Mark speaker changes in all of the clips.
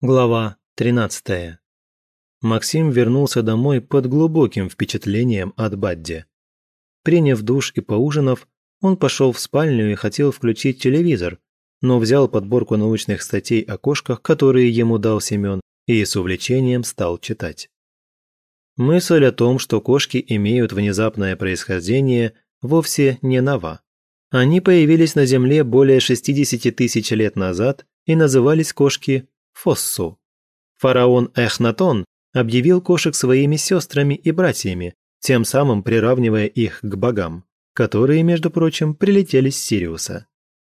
Speaker 1: Глава 13. Максим вернулся домой под глубоким впечатлением от Бадди. Приняв душ и поужинав, он пошел в спальню и хотел включить телевизор, но взял подборку научных статей о кошках, которые ему дал Семен, и с увлечением стал читать. Мысль о том, что кошки имеют внезапное происхождение, вовсе не нова. Они появились на Земле более 60 тысяч лет назад и назывались кошки Фоссу. Фараон Эхнатон объявил кошек своими сестрами и братьями, тем самым приравнивая их к богам, которые, между прочим, прилетели с Сириуса.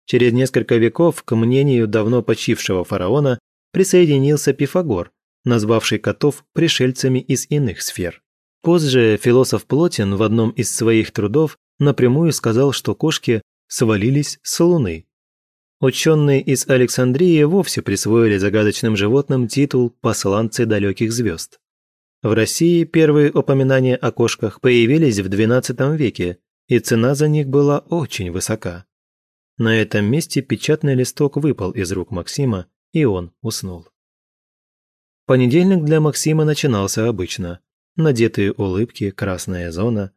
Speaker 1: Через несколько веков к мнению давно почившего фараона присоединился Пифагор, назвавший котов пришельцами из иных сфер. Позже философ Плотин в одном из своих трудов напрямую сказал, что кошки свалились с Луны Ученые из Александрии вовсе присвоили загадочным животным титул «посланцы далеких звезд». В России первые упоминания о кошках появились в XII веке, и цена за них была очень высока. На этом месте печатный листок выпал из рук Максима, и он уснул. Понедельник для Максима начинался обычно. Надетые улыбки, красная зона,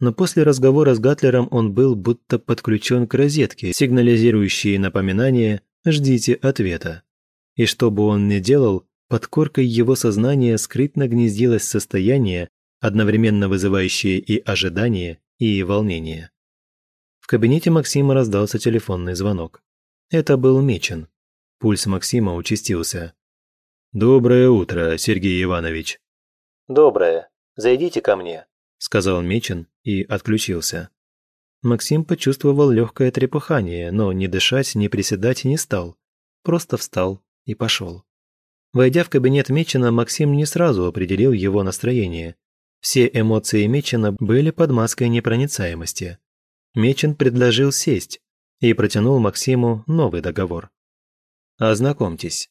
Speaker 1: но после разговора с Гатлером он был будто подключен к розетке, сигнализирующей напоминание «ждите ответа». И что бы он ни делал, под коркой его сознания скрытно гнездилось состояние, одновременно вызывающее и ожидание, и волнение. В кабинете Максима раздался телефонный звонок. Это был Мечин. Пульс Максима участился. «Доброе утро, Сергей Иванович».
Speaker 2: «Доброе. Зайдите ко мне», –
Speaker 1: сказал Мечин и отключился. Максим почувствовал легкое трепыхание, но ни дышать, ни приседать не стал. Просто встал и пошел. Войдя в кабинет Мечина, Максим не сразу определил его настроение. Все эмоции Мечина были под маской непроницаемости. Мечин предложил сесть и протянул Максиму новый договор. «Ознакомьтесь».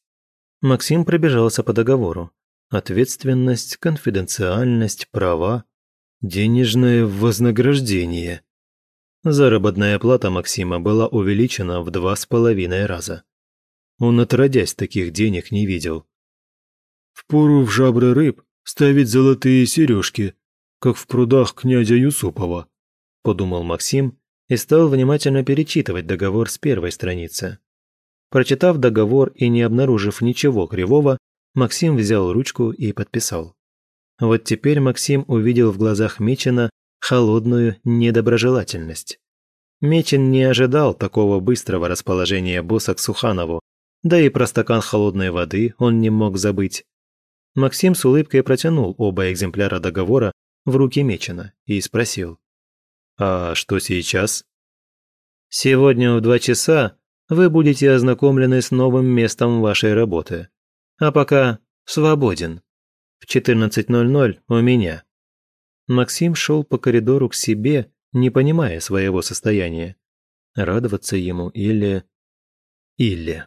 Speaker 1: Максим пробежался по договору. Ответственность, конфиденциальность, права, Денежное вознаграждение. Заработная плата Максима была увеличена в два с половиной раза. Он отродясь таких денег не видел. «Впору в жабры рыб ставить золотые сережки, как в прудах князя Юсупова», – подумал Максим и стал внимательно перечитывать договор с первой страницы. Прочитав договор и не обнаружив ничего кривого, Максим взял ручку и подписал. Вот теперь Максим увидел в глазах Мечина холодную недоброжелательность. Мечин не ожидал такого быстрого расположения босса к Суханову, да и про стакан холодной воды он не мог забыть. Максим с улыбкой протянул оба экземпляра договора в руки Мечина и спросил. «А что сейчас?» «Сегодня в два часа вы будете ознакомлены с новым местом вашей работы. А пока свободен». В 14.00 у меня». Максим шел по коридору к себе, не понимая своего состояния. Радоваться ему или... Или...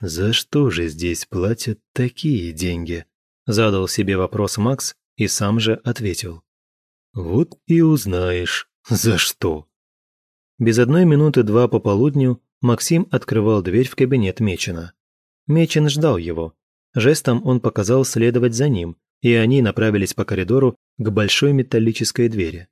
Speaker 1: «За что же здесь платят такие деньги?» Задал себе вопрос Макс и сам же ответил. «Вот и узнаешь, за что». Без одной минуты два по полудню Максим открывал дверь в кабинет Мечина. Мечин ждал его, Жестом он показал следовать за ним, и они направились по коридору к большой металлической двери.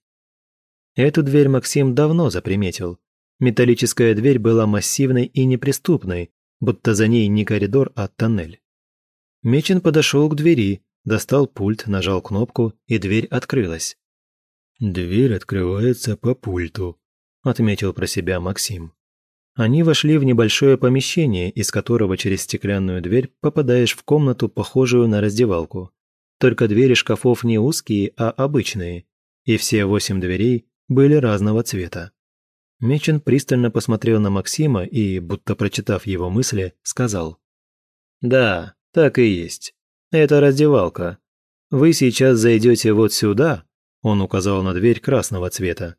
Speaker 1: Эту дверь Максим давно заприметил. Металлическая дверь была массивной и неприступной, будто за ней не коридор, а тоннель. Мечин подошел к двери, достал пульт, нажал кнопку, и дверь открылась. «Дверь открывается по пульту», – отметил про себя Максим. Они вошли в небольшое помещение, из которого через стеклянную дверь попадаешь в комнату, похожую на раздевалку. Только двери шкафов не узкие, а обычные, и все восемь дверей были разного цвета. Мечин пристально посмотрел на Максима и, будто прочитав его мысли, сказал. «Да, так и есть. Это раздевалка. Вы сейчас зайдете вот сюда», он указал на дверь красного цвета,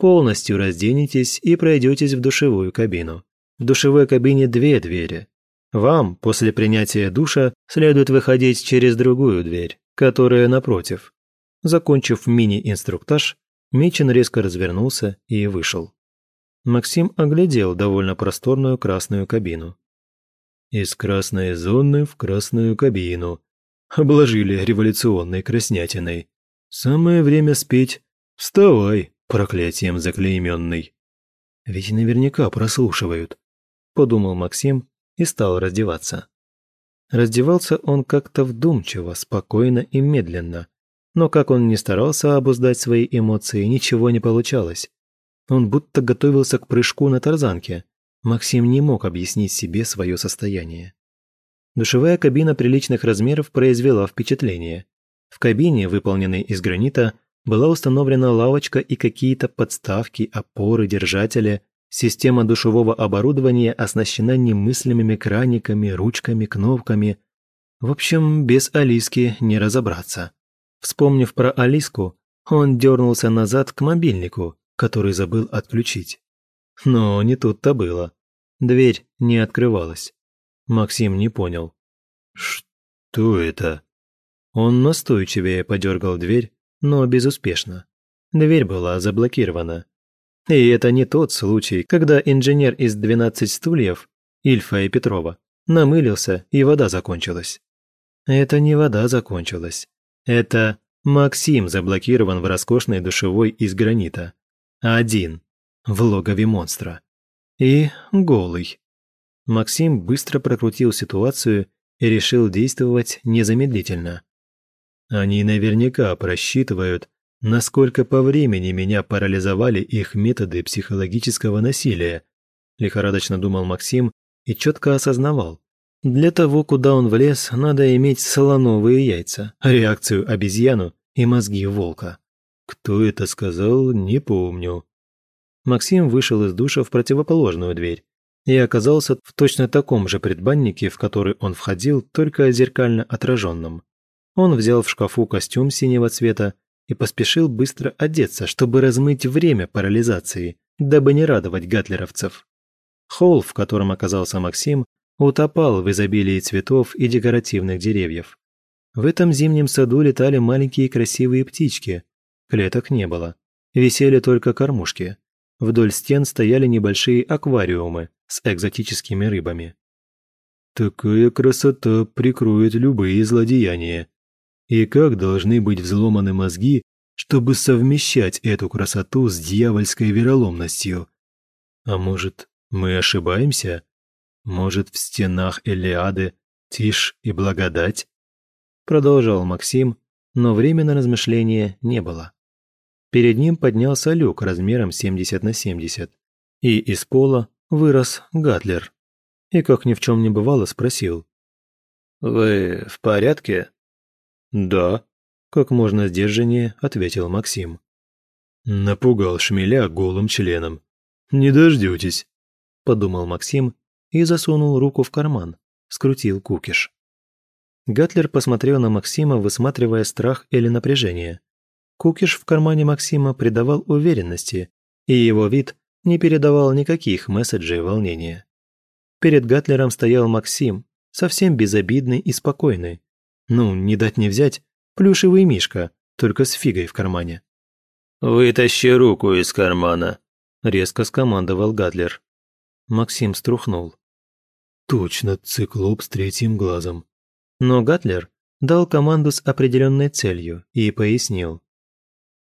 Speaker 1: Полностью разденетесь и пройдетесь в душевую кабину. В душевой кабине две двери. Вам, после принятия душа, следует выходить через другую дверь, которая напротив. Закончив мини-инструктаж, Мечин резко развернулся и вышел. Максим оглядел довольно просторную красную кабину. Из красной зоны в красную кабину. Обложили революционной краснятиной. Самое время спеть «Вставай, проклятием заклейменный». Ведь наверняка прослушивают, подумал Максим и стал раздеваться. Раздевался он как-то вдумчиво, спокойно и медленно. Но как он ни старался обуздать свои эмоции, ничего не получалось. Он будто готовился к прыжку на тарзанке. Максим не мог объяснить себе свое состояние. Душевая кабина приличных размеров произвела впечатление. В кабине, выполненной из гранита, была установлена лавочка и какие-то подставки, опоры, держатели. Система душевого оборудования оснащена немыслимыми краниками, ручками, кнопками. В общем, без Алиски не разобраться. Вспомнив про Алиску, он дернулся назад к мобильнику, который забыл отключить. Но не тут-то было. Дверь не открывалась. Максим не понял. «Что это?» Он настойчивее подергал дверь, но безуспешно. Дверь была заблокирована. И это не тот случай, когда инженер из «12 стульев» Ильфа и Петрова намылился, и вода закончилась. Это не вода закончилась. Это Максим заблокирован в роскошной душевой из гранита. Один. В логове монстра. И голый. Максим быстро прокрутил ситуацию и решил действовать незамедлительно. Они наверняка просчитывают, насколько по времени меня парализовали их методы психологического насилия, лихорадочно думал Максим и четко осознавал. Для того, куда он влез, надо иметь слоновые яйца, реакцию обезьяну и мозги волка. Кто это сказал, не помню. Максим вышел из душа в противоположную дверь и оказался в точно таком же предбаннике, в который он входил, только зеркально отраженном. Он взял в шкафу костюм синего цвета и поспешил быстро одеться, чтобы размыть время парализации, дабы не радовать гатлеровцев. Холл, в котором оказался Максим, утопал в изобилии цветов и декоративных деревьев. В этом зимнем саду летали маленькие красивые птички. Клеток не было. Висели только кормушки. Вдоль стен стояли небольшие аквариумы с экзотическими рыбами. «Такая красота прикроет любые злодеяния», и как должны быть взломаны мозги, чтобы совмещать эту красоту с дьявольской вероломностью? А может, мы ошибаемся? Может, в стенах Элиады тишь и благодать? Продолжал Максим, но времени на размышления не было. Перед ним поднялся люк размером 70 на 70, и из пола вырос Гатлер. И, как ни в чем не бывало, спросил. «Вы в порядке?» «Да», – как можно сдержаннее ответил Максим. Напугал шмеля голым членом. «Не дождетесь», – подумал Максим и засунул руку в карман, скрутил кукиш. Гатлер посмотрел на Максима, высматривая страх или напряжение. Кукиш в кармане Максима придавал уверенности, и его вид не передавал никаких месседжей волнения. Перед Гатлером стоял Максим, совсем безобидный и спокойный, ну, не дать не взять, плюшевый мишка, только с фигой в кармане. «Вытащи руку из кармана», – резко скомандовал Гатлер. Максим струхнул. Точно циклоп с третьим глазом. Но Гатлер дал команду с определенной целью и пояснил.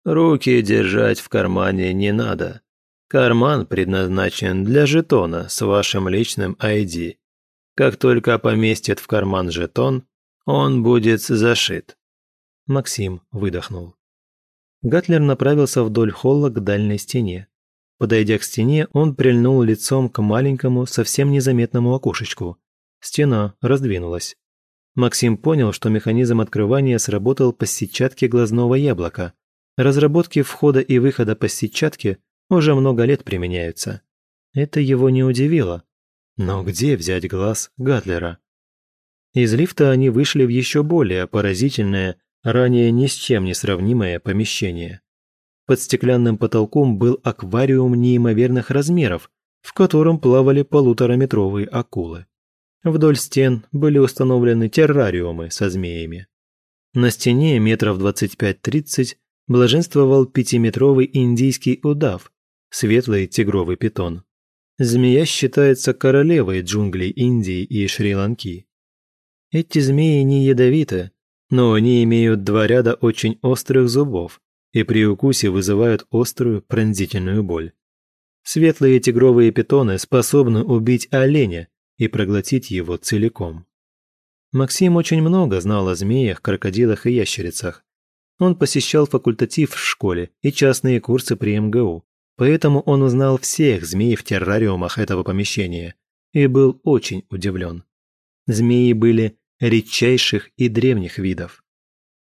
Speaker 1: «Руки держать в кармане не надо. Карман предназначен для жетона с вашим личным ID. Как только поместят в карман жетон, он будет зашит. Максим выдохнул. Гатлер направился вдоль холла к дальней стене. Подойдя к стене, он прильнул лицом к маленькому, совсем незаметному окошечку. Стена раздвинулась. Максим понял, что механизм открывания сработал по сетчатке глазного яблока. Разработки входа и выхода по сетчатке уже много лет применяются. Это его не удивило. Но где взять глаз Гатлера? Из лифта они вышли в еще более поразительное, ранее ни с чем не сравнимое помещение. Под стеклянным потолком был аквариум неимоверных размеров, в котором плавали полутораметровые акулы. Вдоль стен были установлены террариумы со змеями. На стене метров 25-30 блаженствовал пятиметровый индийский удав, светлый тигровый питон. Змея считается королевой джунглей Индии и Шри-Ланки. Эти змеи не ядовиты, но они имеют два ряда очень острых зубов и при укусе вызывают острую пронзительную боль. Светлые тигровые питоны способны убить оленя и проглотить его целиком. Максим очень много знал о змеях, крокодилах и ящерицах. Он посещал факультатив в школе и частные курсы при МГУ, поэтому он узнал всех змей в террариумах этого помещения и был очень удивлен. Змеи были редчайших и древних видов.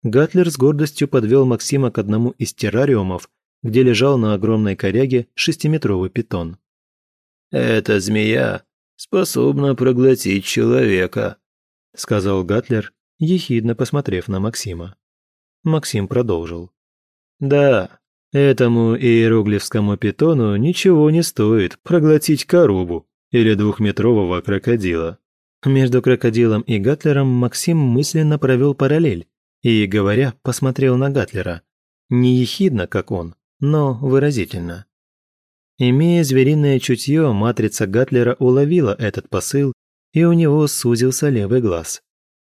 Speaker 1: Гатлер с гордостью подвел Максима к одному из террариумов, где лежал на огромной коряге шестиметровый питон.
Speaker 2: «Эта змея способна проглотить человека», – сказал
Speaker 1: Гатлер, ехидно посмотрев на Максима. Максим продолжил.
Speaker 2: «Да, этому иероглифскому питону ничего не стоит проглотить коробу или двухметрового крокодила».
Speaker 1: Между крокодилом и Гатлером Максим мысленно провел параллель и, говоря, посмотрел на Гатлера. Не ехидно, как он, но выразительно. Имея звериное чутье, матрица Гатлера уловила этот посыл, и у него сузился левый глаз.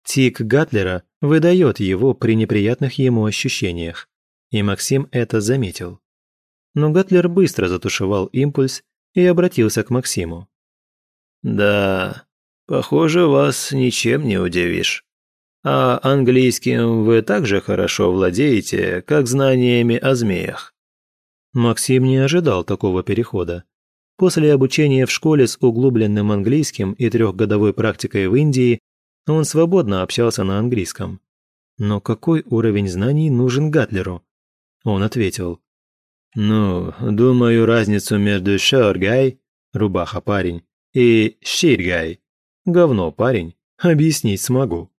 Speaker 1: Тик Гатлера выдает его при неприятных ему ощущениях, и Максим это заметил. Но Гатлер быстро затушевал импульс и обратился к Максиму.
Speaker 2: «Да, похоже, вас ничем не удивишь. А английским вы также хорошо владеете, как знаниями о змеях?»
Speaker 1: Максим не ожидал такого перехода. После обучения в школе с углубленным английским и трехгодовой практикой в Индии он свободно общался на английском. Но какой уровень знаний нужен Гатлеру? Он ответил.
Speaker 2: «Ну, думаю, разницу между шоргай, рубаха парень, и ширгай, говно парень, объяснить смогу».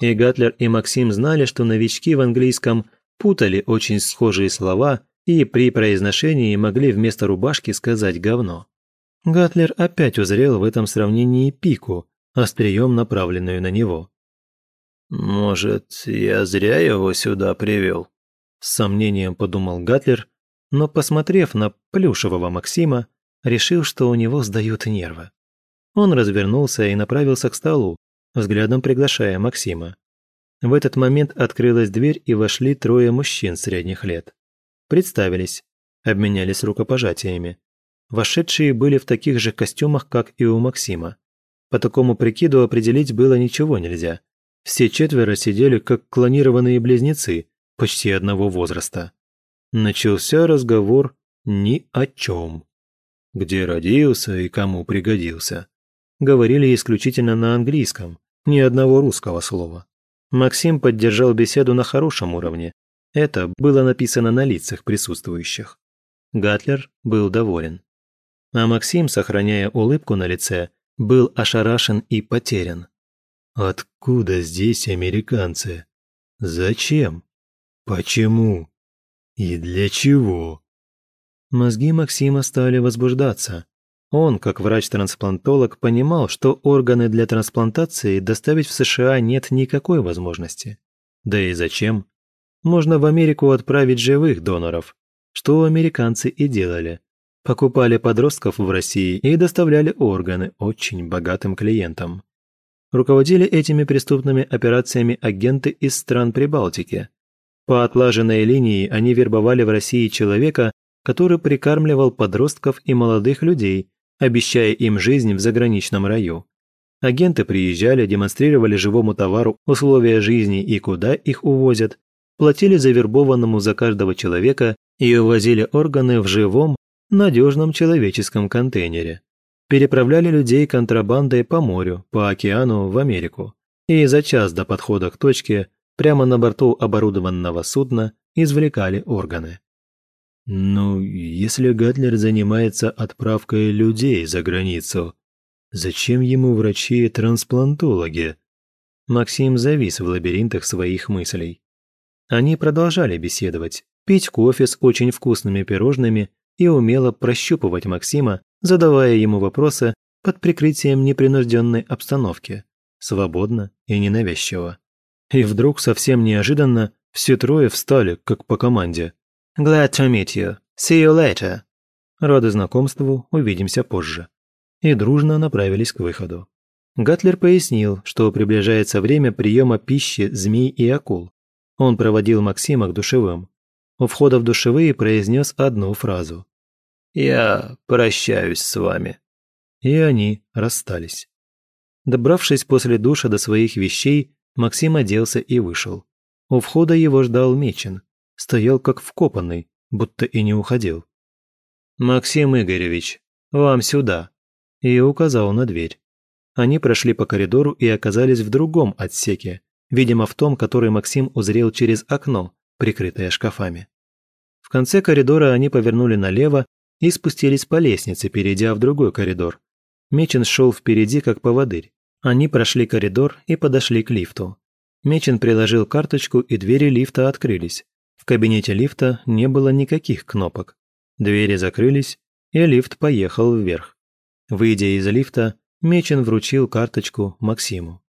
Speaker 1: И Гатлер, и Максим знали, что новички в английском путали очень схожие слова и при произношении могли вместо рубашки сказать «говно». Гатлер опять узрел в этом сравнении пику, острием направленную на него.
Speaker 2: «Может, я зря его сюда привел?»
Speaker 1: С сомнением подумал Гатлер, но, посмотрев на плюшевого Максима, решил, что у него сдают нервы. Он развернулся и направился к столу, взглядом приглашая Максима. В этот момент открылась дверь и вошли трое мужчин средних лет. Представились, обменялись рукопожатиями. Вошедшие были в таких же костюмах, как и у Максима. По такому прикиду определить было ничего нельзя. Все четверо сидели как клонированные близнецы, почти одного возраста. Начался разговор ни о чем. Где родился и кому пригодился. Говорили исключительно на английском, ни одного русского слова. Максим поддержал беседу на хорошем уровне. Это было написано на лицах присутствующих. Гатлер был доволен. А Максим, сохраняя улыбку на лице, был ошарашен и потерян. Откуда здесь американцы? Зачем? Почему? И для чего? Мозги Максима стали возбуждаться. Он, как врач-трансплантолог, понимал, что органы для трансплантации доставить в США нет никакой возможности. Да и зачем? Можно в Америку отправить живых доноров, что американцы и делали покупали подростков в России и доставляли органы очень богатым клиентам. Руководили этими преступными операциями агенты из стран Прибалтики. По отлаженной линии они вербовали в России человека, который прикармливал подростков и молодых людей, обещая им жизнь в заграничном раю. Агенты приезжали, демонстрировали живому товару условия жизни и куда их увозят, платили завербованному за каждого человека и увозили органы в живом, надежном человеческом контейнере. Переправляли людей контрабандой по морю, по океану в Америку. И за час до подхода к точке прямо на борту оборудованного судна извлекали органы. Ну, если Гатлер занимается отправкой людей за границу, зачем ему врачи-трансплантологи? Максим завис в лабиринтах своих мыслей. Они продолжали беседовать, пить кофе с очень вкусными пирожными и умело прощупывать Максима, задавая ему вопросы под прикрытием непринужденной обстановки, свободно и ненавязчиво. И вдруг совсем неожиданно все трое встали, как по команде. «Glad to meet you. See you later». Рады знакомству, увидимся позже. и дружно направились к выходу. Гатлер пояснил, что приближается время приема пищи змей и акул. Он проводил Максима к душевым. У входа в душевые произнес одну фразу.
Speaker 2: «Я прощаюсь с вами».
Speaker 1: И они расстались. Добравшись после душа до своих вещей, Максим оделся и вышел. У входа его ждал Мечин. Стоял как вкопанный, будто и не уходил. «Максим Игоревич, вам сюда!» И указал на дверь. Они прошли по коридору и оказались в другом отсеке, видимо, в том, который Максим узрел через окно, прикрытое шкафами. В конце коридора они повернули налево и спустились по лестнице, перейдя в другой коридор. Мечин шел впереди, как поводырь. Они прошли коридор и подошли к лифту. Мечин приложил карточку, и двери лифта открылись. В кабинете лифта не было никаких кнопок. Двери закрылись, и лифт поехал вверх. Выйдя из лифта, Мечин вручил карточку Максиму.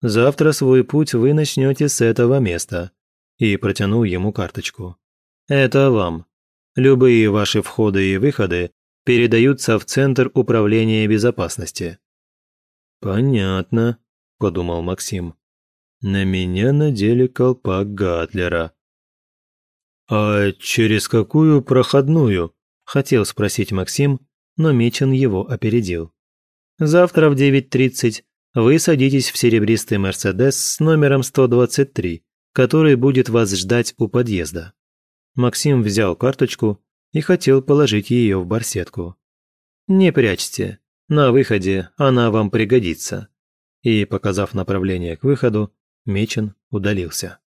Speaker 1: «Завтра свой путь вы начнете с этого места», и протянул ему карточку. «Это вам. Любые ваши входы и выходы передаются в Центр управления безопасности». «Понятно», – подумал Максим. «На меня надели колпак Гатлера». «А через какую проходную?» – хотел спросить Максим, но Мечин его опередил. Завтра в 9.30 вы садитесь в серебристый Мерседес с номером 123, который будет вас ждать у подъезда. Максим взял карточку и хотел положить ее в барсетку. «Не прячьте, на выходе она вам пригодится». И, показав направление к выходу, Мечин удалился.